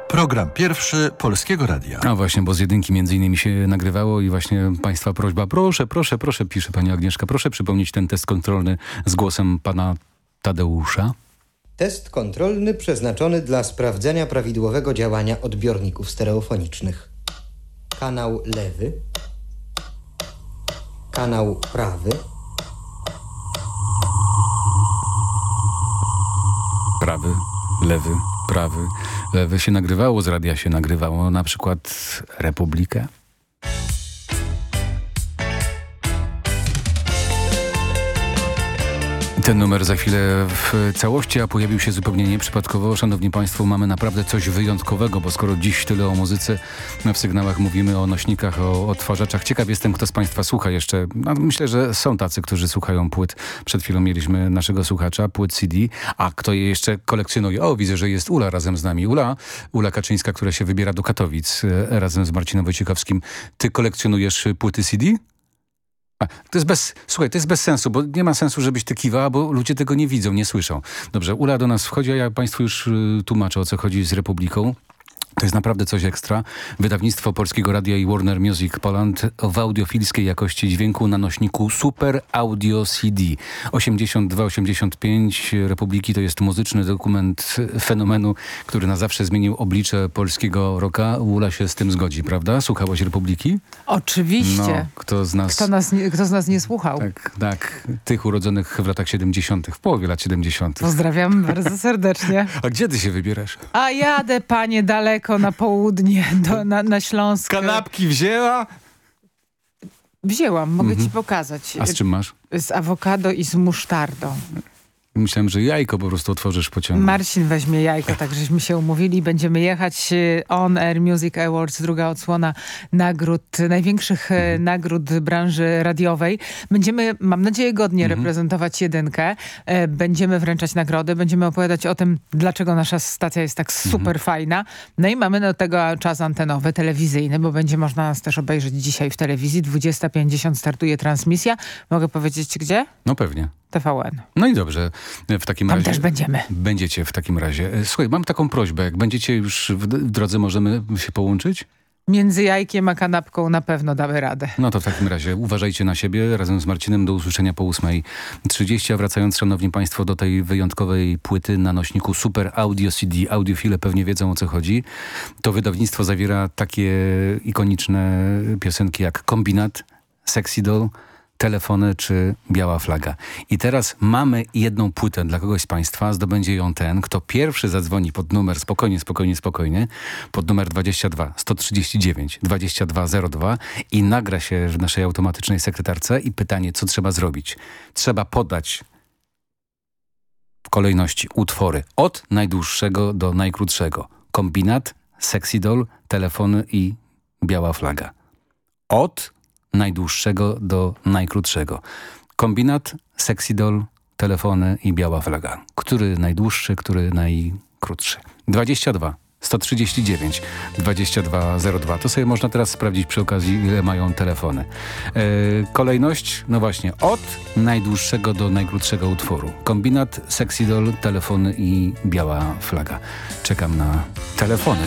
Program pierwszy Polskiego Radia. A właśnie, bo z jedynki między innymi się nagrywało i właśnie państwa prośba, proszę, proszę, proszę, pisze pani Agnieszka, proszę przypomnieć ten test kontrolny z głosem pana Tadeusza. Test kontrolny przeznaczony dla sprawdzenia prawidłowego działania odbiorników stereofonicznych. Kanał lewy. Kanał prawy. Prawy, lewy, prawy, lewy się nagrywało, z radia się nagrywało, na przykład Republikę. Ten numer za chwilę w całości, a pojawił się zupełnie nieprzypadkowo. Szanowni Państwo, mamy naprawdę coś wyjątkowego, bo skoro dziś tyle o muzyce, w sygnałach mówimy o nośnikach, o odtwarzaczach. Ciekaw jestem, kto z Państwa słucha jeszcze. No, myślę, że są tacy, którzy słuchają płyt. Przed chwilą mieliśmy naszego słuchacza, płyt CD, a kto je jeszcze kolekcjonuje? O, widzę, że jest Ula razem z nami. Ula, Ula Kaczyńska, która się wybiera do Katowic e, razem z Marcinem Wojciechowskim. Ty kolekcjonujesz płyty CD? A, to jest bez, słuchaj, to jest bez sensu, bo nie ma sensu, żebyś ty kiwała, bo ludzie tego nie widzą, nie słyszą. Dobrze, Ula do nas wchodzi, a ja Państwu już y, tłumaczę, o co chodzi z Republiką. To jest naprawdę coś ekstra. Wydawnictwo Polskiego Radia i Warner Music Poland w audiofilskiej jakości dźwięku na nośniku Super Audio CD. 82-85 Republiki to jest muzyczny dokument fenomenu, który na zawsze zmienił oblicze polskiego rocka. Ula się z tym zgodzi, prawda? Słuchałaś Republiki? Oczywiście. No, kto z nas... Kto, nas nie, kto z nas nie słuchał? Tak, tak. Tych urodzonych w latach 70., w połowie lat 70. Pozdrawiam bardzo serdecznie. A gdzie ty się wybierasz? A jadę, panie, daleko na południe, do, na, na Śląsk. Kanapki wzięła? Wzięłam, mogę Mhm. ci pokazać. A z czym masz? Z awokado i z musztardą. Myślałem, że jajko po prostu otworzysz pociągu. Marcin weźmie jajko, tak żeśmy się umówili. Będziemy jechać y, On Air Music Awards, druga odsłona nagród, największych y, nagród branży radiowej. Będziemy, mam nadzieję, godnie Mhm. reprezentować jedynkę. E, Będziemy wręczać nagrody, będziemy opowiadać o tym, dlaczego nasza stacja jest tak Mhm. super fajna. No i mamy do tego czas antenowy, telewizyjny, bo będzie można nas też obejrzeć dzisiaj w telewizji. 20.50 startuje transmisja. Mogę powiedzieć gdzie? No pewnie. TVN. No i dobrze. W takim Tam razie... też będziemy. Będziecie w takim razie. E, Słuchaj, mam taką prośbę. Jak będziecie już w, w drodze, możemy się połączyć? Między jajkiem a kanapką na pewno damy radę. No to w takim razie uważajcie na siebie. Razem z Marcinem do usłyszenia po 8.30. A wracając, szanowni państwo, do tej wyjątkowej płyty na nośniku Super Audio CD. Audiofile pewnie wiedzą o co chodzi. To wydawnictwo zawiera takie ikoniczne piosenki jak Kombinat, Sexy Doll, Telefony czy Biała Flaga. I teraz mamy jedną płytę dla kogoś z Państwa. Zdobędzie ją ten, kto pierwszy zadzwoni pod numer spokojnie, spokojnie, spokojnie, pod numer 22 139 2202 i nagra się w naszej automatycznej sekretarce i pytanie, co trzeba zrobić. Trzeba podać w kolejności utwory od najdłuższego do najkrótszego. Kombinat, Sexy Doll, Telefony i Biała Flaga. Od najdłuższego do najkrótszego. Kombinat, Sexy Doll, Telefony i Biała Flaga. Który najdłuższy, który najkrótszy. 22 139 2202. To sobie można teraz sprawdzić przy okazji, ile mają telefony. E, kolejność, no właśnie, od najdłuższego do najkrótszego utworu. Kombinat, sexy doll, telefony i biała flaga. Czekam na telefony.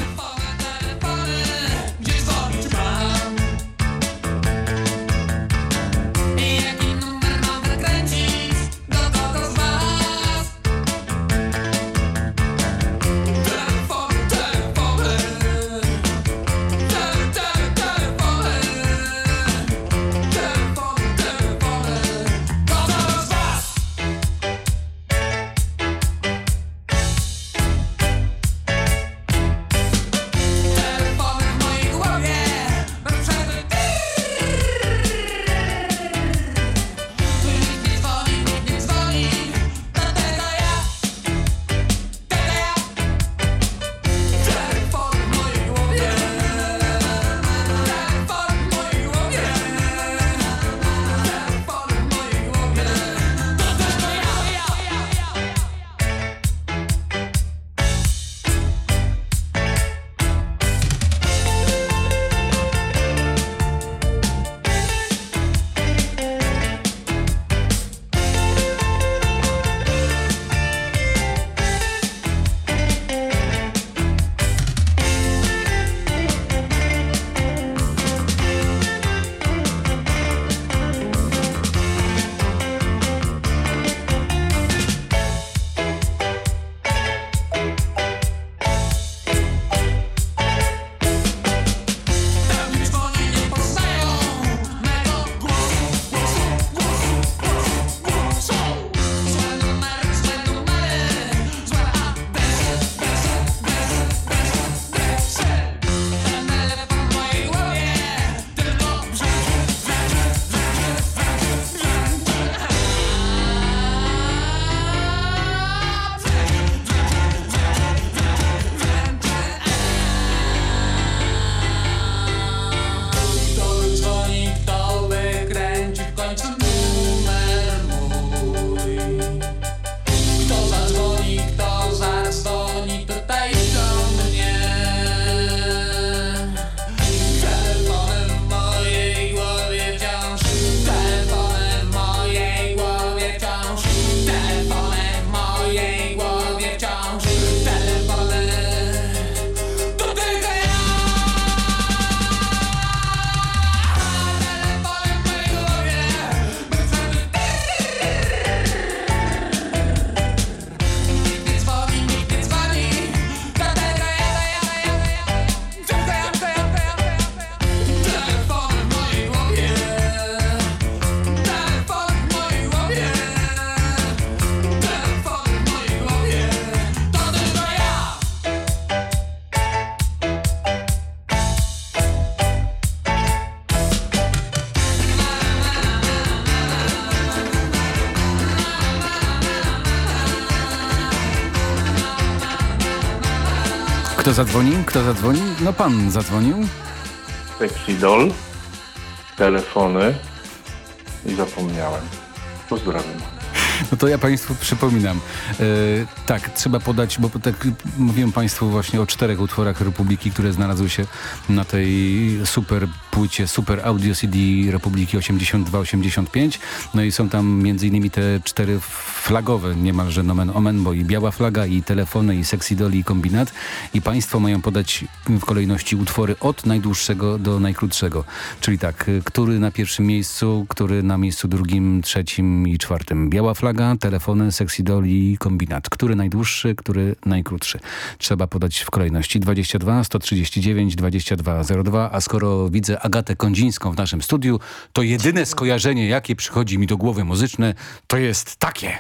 Kto zadzwoni? Kto zadzwoni? No pan zadzwonił. Sexy doll, telefony i zapomniałem. Pozdrawiam. No to ja Państwu przypominam. E, tak, trzeba podać, bo tak mówiłem Państwu właśnie o czterech utworach Republiki, które znalazły się na tej super płycie, super audio CD Republiki 82-85. No i są tam innymi te cztery flagowe, niemalże nomen omen, bo i Biała Flaga, i Telefony, i Sexy Dolly, i Kombinat. I Państwo mają podać w kolejności utwory od najdłuższego do najkrótszego. Czyli tak, y, który na pierwszym miejscu, który na miejscu drugim, trzecim i czwartym. Biała Flaga, Telefony, Sexy Dolly i Kombinat. Który najdłuższy, który najkrótszy. Trzeba podać w kolejności 22 139 2202, a skoro widzę Agatę Kondzińską w naszym studiu, to jedyne skojarzenie, jakie przychodzi mi do głowy muzyczne, to jest takie.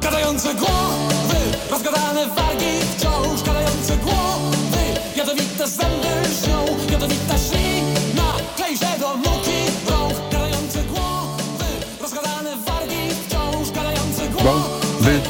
Gadające głowy, rozgadane wargi wciąż. Gadające głowy, jadowite zęby Jadowita ślina, klej się do nuki rąk Gadające głowy, rozgadane wargi wciąż. Gadające głowy,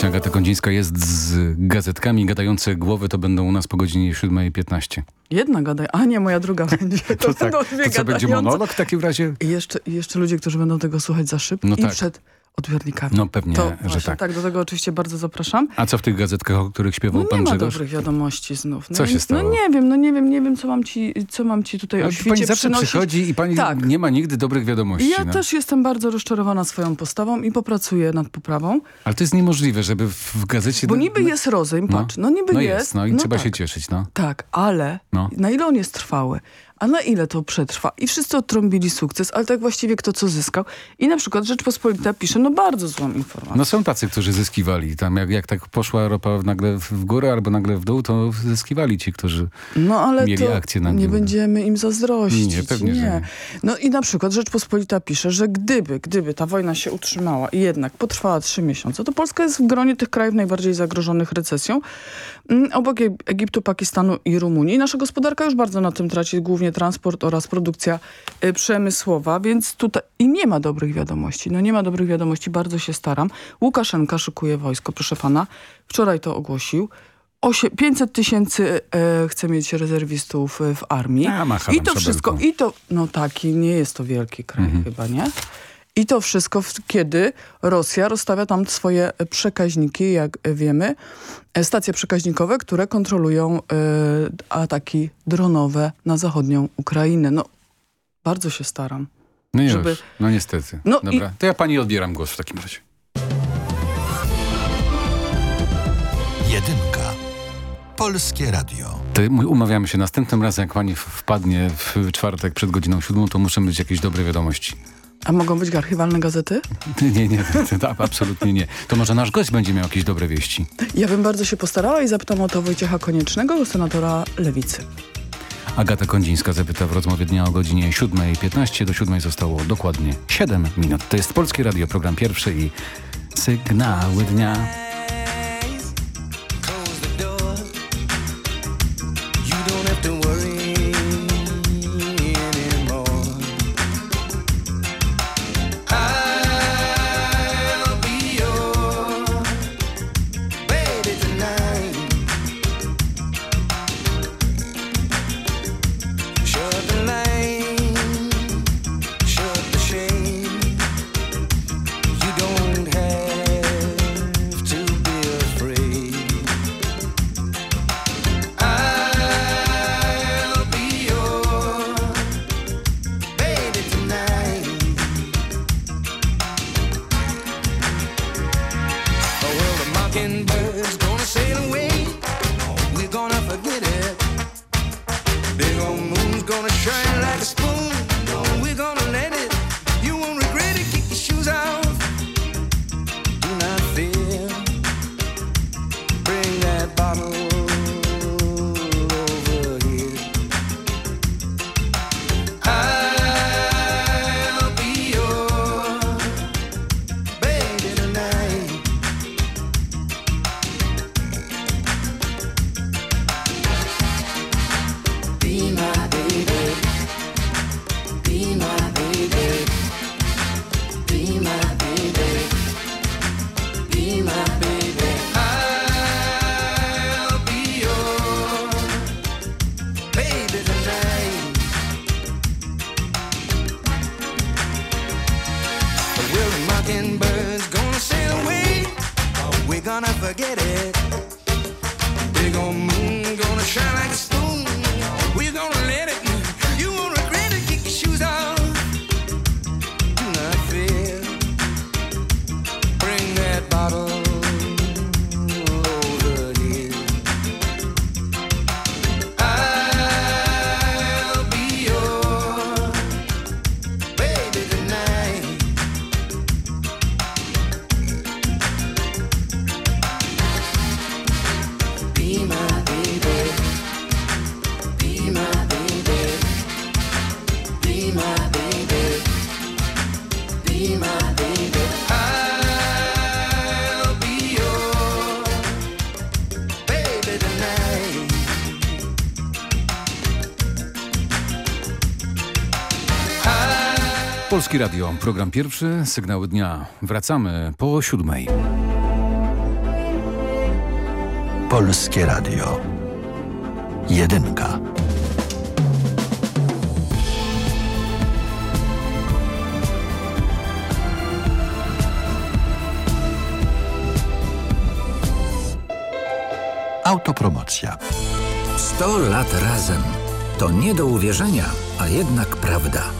Właśnie Agata Kondzińska jest z gazetkami. Gadające głowy to będą u nas po godzinie 7.15. Jedna gadaj, a nie, moja druga będzie. To, To tak. będą dwie To co, będzie monolog w takim razie? I jeszcze, jeszcze ludzie, którzy będą tego słuchać za szybko No i tak. przed odbiornikami. No pewnie, to że właśnie, tak. tak. Do tego oczywiście bardzo zapraszam. A co w tych gazetkach, o których śpiewał No pan nie ma Grzegorz? dobrych wiadomości znów. No Co się stało? No nie wiem, no nie wiem, nie wiem, co mam ci, co mam ci tutaj o Ale świecie pani zawsze przynosić. przychodzi i pani Tak. nie ma nigdy dobrych wiadomości. Ja no. też jestem bardzo rozczarowana swoją postawą i popracuję nad poprawą. Ale to jest niemożliwe, żeby w, gazecie... Bo niby jest rozejm, no. patrz, no niby no jest. No i trzeba tak. się cieszyć, no. Tak, ale No. na ile on jest trwały, a na ile to przetrwa? I wszyscy odtrąbili sukces, ale tak właściwie kto co zyskał. I na przykład Rzeczpospolita pisze, no bardzo złą informację. No są tacy, którzy zyskiwali. Tam jak, jak tak poszła ropa nagle w górę albo nagle w dół, to zyskiwali ci, którzy No ale mieli to akcje na nie giełdzie. będziemy im zazdrościć. Nie, pewnie, że nie. No i na przykład Rzeczpospolita pisze, że gdyby, gdyby ta wojna się utrzymała i jednak potrwała trzy miesiące, to Polska jest w gronie tych krajów najbardziej zagrożonych recesją. Mm, Obok Egiptu, Pakistanu i Rumunii. Nasza gospodarka już bardzo na tym traci, głównie transport oraz produkcja y, przemysłowa, więc tutaj i nie ma dobrych wiadomości. No nie ma dobrych wiadomości, bardzo się staram. Łukaszenka szykuje wojsko, proszę pana. Wczoraj to ogłosił. Osie, 500 tysięcy e, chce mieć rezerwistów e, w armii. A, I to szabelką. wszystko, i to, no taki, nie jest to wielki kraj Mhm. chyba, nie? I to wszystko, w- kiedy Rosja rozstawia tam swoje przekaźniki, jak wiemy, e, stacje przekaźnikowe, które kontrolują e, ataki dronowe na zachodnią Ukrainę. No, bardzo się staram. No już, żeby- no niestety. No Dobra, i- to ja pani odbieram głos w takim razie. Jedynka. Polskie Radio. To my umawiamy się następnym razem, jak pani wpadnie w czwartek przed godziną siódmą, to muszą być jakieś dobre wiadomości. A mogą być archiwalne gazety? Nie, nie, to, absolutnie nie. To może nasz gość będzie miał jakieś dobre wieści. Ja bym bardzo się postarała i zapytam o to Wojciecha Koniecznego, senatora Lewicy. Agata Kondzińska zapyta w rozmowie dnia o godzinie 7.15. Do 7 zostało dokładnie 7 minut. To jest Polskie Radio, program pierwszy i sygnały dnia. Polskie Radio, program pierwszy, sygnały dnia. Wracamy po siódmej. Polskie Radio. Jedynka. Autopromocja. 100 lat razem. To nie do uwierzenia, a jednak prawda.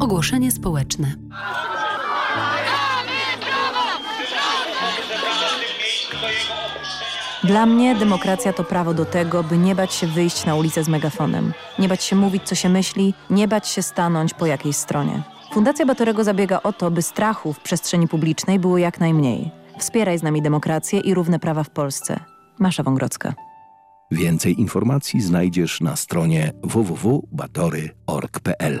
Ogłoszenie społeczne. Dla mnie demokracja to prawo do tego, by nie bać się wyjść na ulicę z megafonem, nie bać się mówić, co się myśli, nie bać się stanąć po jakiejś stronie. Fundacja Batorego zabiega o to, by strachu w przestrzeni publicznej było jak najmniej. Wspieraj z nami demokrację i równe prawa w Polsce. Masza Wągrodzka. Więcej informacji znajdziesz na stronie www.batory.org.pl.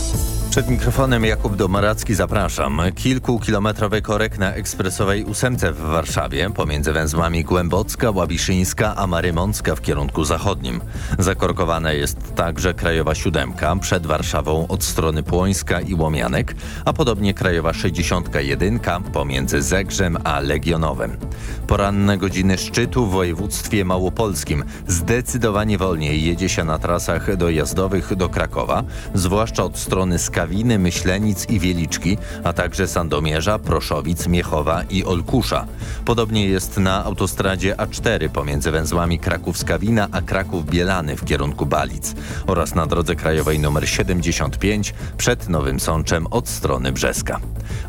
Przed mikrofonem Jakub Domaracki zapraszam. Kilkukilometrowy korek na ekspresowej ósemce w Warszawie pomiędzy węzłami Głębocka, Łabiszyńska a Marymącka w kierunku zachodnim. Zakorkowana jest także Krajowa Siódemka przed Warszawą od strony Płońska i Łomianek, a podobnie Krajowa 61 pomiędzy Zegrzem a Legionowem. Poranne godziny szczytu w województwie małopolskim. Zdecydowanie wolniej jedzie się na trasach dojazdowych do Krakowa, zwłaszcza od strony Skawiny, Myślenic i Wieliczki, a także Sandomierza, Proszowic, Miechowa i Olkusza. Podobnie jest na autostradzie A4 pomiędzy węzłami Kraków-Skawina a Kraków-Bielany w kierunku Balic oraz na drodze krajowej nr 75 przed Nowym Sączem od strony Brzeska.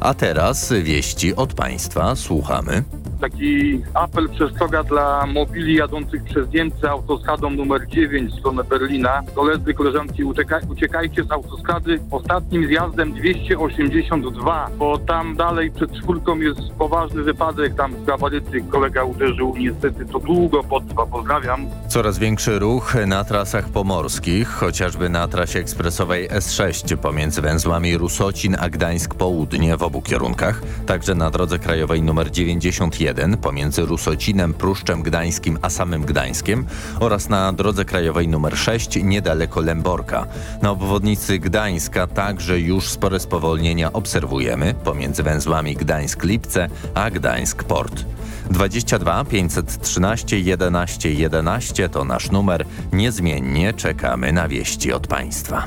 A teraz wieści od państwa. Słuchamy. Taki apel przestroga dla mobili jadących przez Niemcy autostradą numer 9 w stronę Berlina. Koledzy, koleżanki, ucieka, uciekajcie z autostrady. Ostatnim zjazdem 282, bo tam dalej przed czwórką jest poważny wypadek, tam w gabaryty kolega uderzył, niestety to długo potrwa, pozdrawiam. Coraz większy ruch na trasach pomorskich, chociażby na trasie ekspresowej S6 pomiędzy węzłami Rusocin a Gdańsk Południe w obu kierunkach, także na drodze krajowej nr 91 pomiędzy Rusocinem, Pruszczem Gdańskim a samym Gdańskiem oraz na drodze krajowej nr 6 niedaleko Lęborka. Na obwodnicy Gdańska także już spore spowolnienia obserwujemy pomiędzy węzłami Gdańsk-Lipce a Gdańsk-Port. 22 513 11 11 to nasz numer. Niezmiennie czekamy na wieści od Państwa.